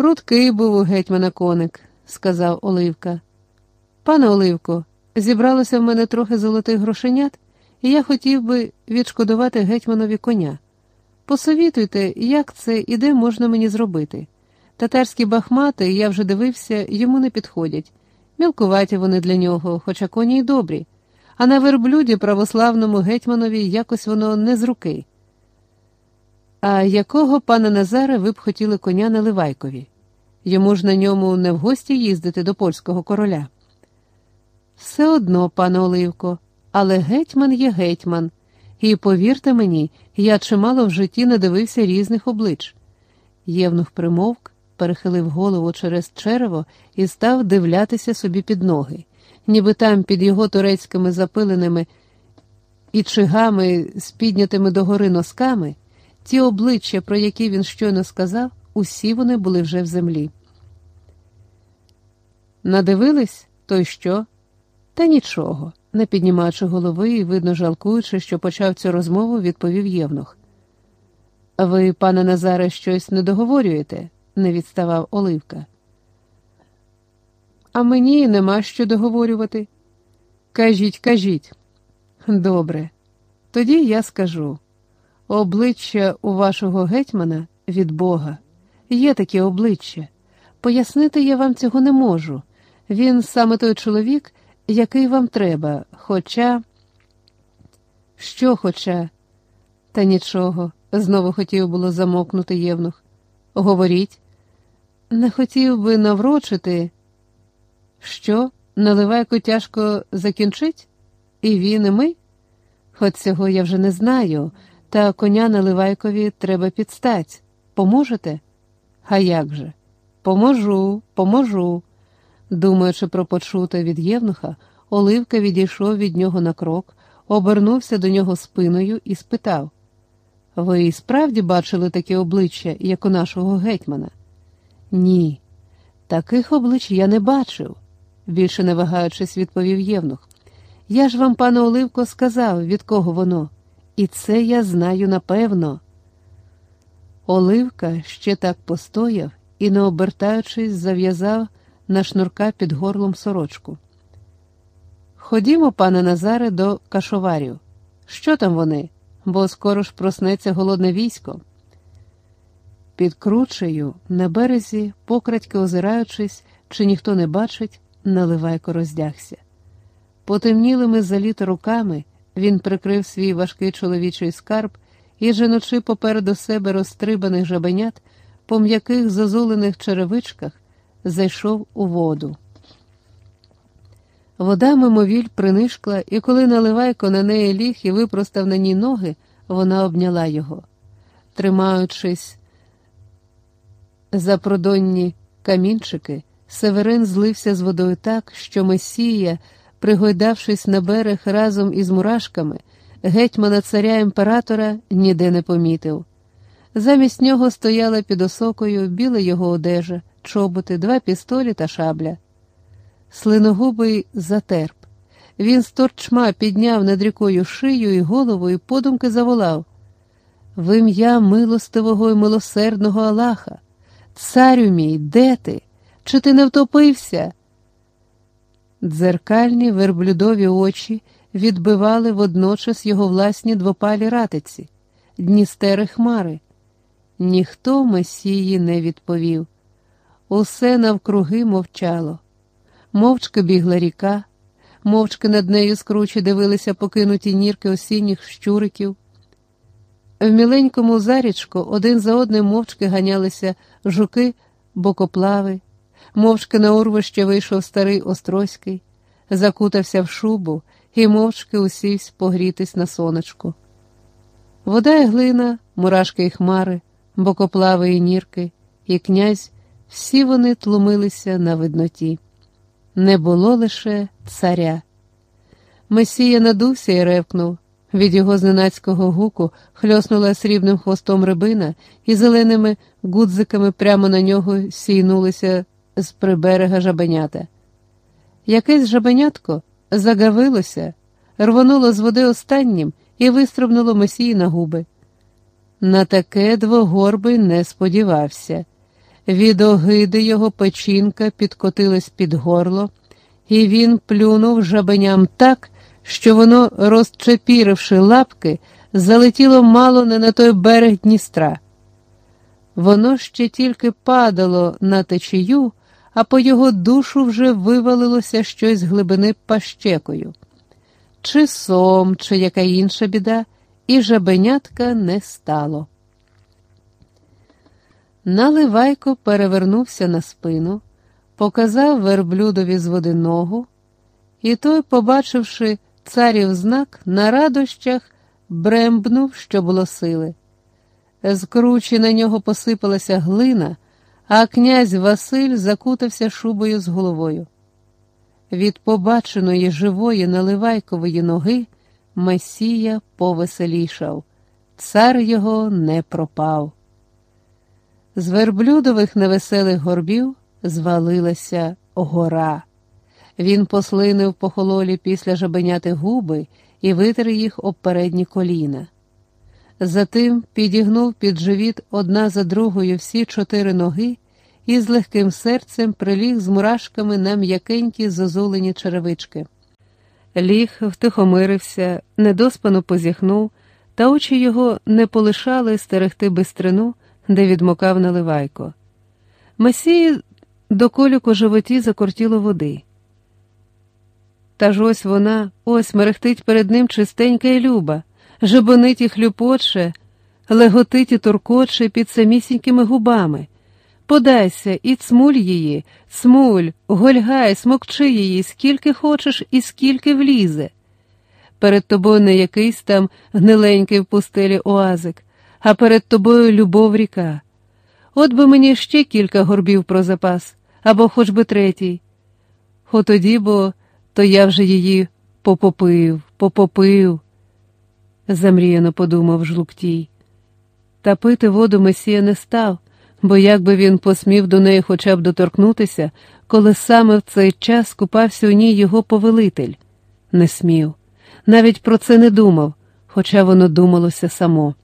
Прудкий був у гетьмана коник, сказав Оливка. Пане Оливко, зібралося в мене трохи золотих грошенят, і я хотів би відшкодувати гетьманові коня. Посовітуйте, як це і де можна мені зробити. Татарські бахмати, я вже дивився, йому не підходять. Мілкуваті вони для нього, хоча коні й добрі, а на верблюді православному гетьманові якось воно не з руки. А якого пана Назара ви б хотіли коня на Ливайкові? Йому ж на ньому не в гості їздити до польського короля. Все одно, пане Оливко, але гетьман є гетьман, і повірте мені, я чимало в житті надивився різних облич. Євнух примовк, перехилив голову через черево і став дивлятися собі під ноги, ніби там під його турецькими запиленими і чигами з піднятими догори носками, ті обличчя, про які він щойно сказав, усі вони були вже в землі. Надивились, то й що? Та нічого, не піднімаючи голови і, видно, жалкуючи, що почав цю розмову, відповів Євнух. Ви, пане Назаре, щось не договорюєте? не відставав Оливка. А мені нема що договорювати. Кажіть, кажіть. Добре, тоді я скажу. Обличчя у вашого гетьмана від Бога. Є таке обличчя. Пояснити я вам цього не можу. Він саме той чоловік, який вам треба, хоча. Що, хоча? Та нічого, знову хотів було замокнути Євнух. Говоріть, не хотів би наврочити. Що, наливайку тяжко закінчить? І він, і ми? Хоч цього я вже не знаю, та коня наливайкові треба підстать. Поможете? А як же? Поможу, поможу. Думаючи про почуте від Євнуха, Оливка відійшов від нього на крок, обернувся до нього спиною і спитав: Ви і справді бачили таке обличчя, як у нашого гетьмана? Ні, таких облич я не бачив, більше не вагаючись, відповів Євнух. Я ж вам, пане Оливко, сказав, від кого воно, і це я знаю напевно. Оливка ще так постояв і, не обертаючись, зав'язав на шнурка під горлом сорочку. Ходімо, пане Назаре, до кашоварів. Що там вони? Бо скоро ж проснеться голодне військо. Під кручею, на березі, покрадьки озираючись, чи ніхто не бачить, наливайко роздягся. Потемнілими за літо руками він прикрив свій важкий чоловічий скарб і, женучи попереду себе розстрибаних жабенят, по м'яких зозулених черевичках, зайшов у воду. Вода мимовіль принишкла, і коли наливайко на неї ліг і випростав на ній ноги, вона обняла його. Тримаючись за продонні камінчики, Северин злився з водою так, що Месія, пригойдавшись на берег разом із мурашками, гетьмана царя імператора ніде не помітив. Замість нього стояла під осокою біла його одежа, чоботи, два пістолі та шабля. Слиногубий затерп. Він з торчма підняв над рікою шию і голову і подумки заволав В ім'я милостивого і милосердного Аллаха. Царю мій, де ти? Чи ти не втопився? Дзеркальні верблюдові очі відбивали водночас його власні двопалі ратиці, дністери хмари. Ніхто Месії не відповів. Усе навкруги мовчало. Мовчки бігла ріка, мовчки над нею скруче дивилися покинуті нірки осінніх щуриків. В міленькому зарічку один за одним мовчки ганялися жуки, бокоплави, мовчки на урвище вийшов старий Острозький, закутався в шубу і мовчки усівсь погрітись на сонечку. Вода і глина, мурашки і хмари, бокоплави і нірки, і князь, всі вони тлумилися на видноті. Не було лише царя. Месія надувся і ревкнув. Від його зненацького гуку хльоснула срібним хвостом рибина, і зеленими гудзиками прямо на нього сійнулися з приберега жабенята. Якесь жабенятко загавилося, рвонуло з води останнім і вистрибнуло Месії на губи. На таке двогорбий не сподівався. Від огиди його печінка підкотилась під горло, і він плюнув жабеням так, що воно, розчепіривши лапки, залетіло мало не на той берег Дністра. Воно ще тільки падало на течію, а по його душу вже вивалилося щось з глибини пащекою. Чи сом, чи яка інша біда, і жабенятка не стало. Наливайко перевернувся на спину, показав верблюдові з води ногу, і той, побачивши царів знак, на радощах брембнув, що було сили. З кручі на нього посипалася глина, а князь Василь закутався шубою з головою. Від побаченої живої наливайкової ноги Месія повеселішав, цар його не пропав. З верблюдових невеселих горбів звалилася гора. Він послинив по хололі після жабеняти губи і витер їх об передні коліна. Затим підігнув під живіт одна за другою всі чотири ноги і з легким серцем приліг з мурашками на м'якенькі зозулені черевички. Ліг, втихомирився, недоспано позіхнув, та очі його не полишали стерегти бистрину, де відмокав наливайко. Месії до колюк животі закортіло води. Та ж ось вона, ось мерехтить перед ним чистенька і люба, жебонить і хлюпоче, леготить і туркоче під самісінькими губами. Подайся і цмуль її, цмуль, гольгай, смокчи її, скільки хочеш і скільки влізе. Перед тобою не якийсь там гниленький в пустелі оазик, а перед тобою любов ріка. От би мені ще кілька горбів про запас, або хоч би третій. Отоді, бо то я вже її попопив, попопив, замріяно подумав жлуктій. Та пити воду Месія не став, бо як би він посмів до неї хоча б доторкнутися, коли саме в цей час купався у ній його повелитель. Не смів, навіть про це не думав, хоча воно думалося само.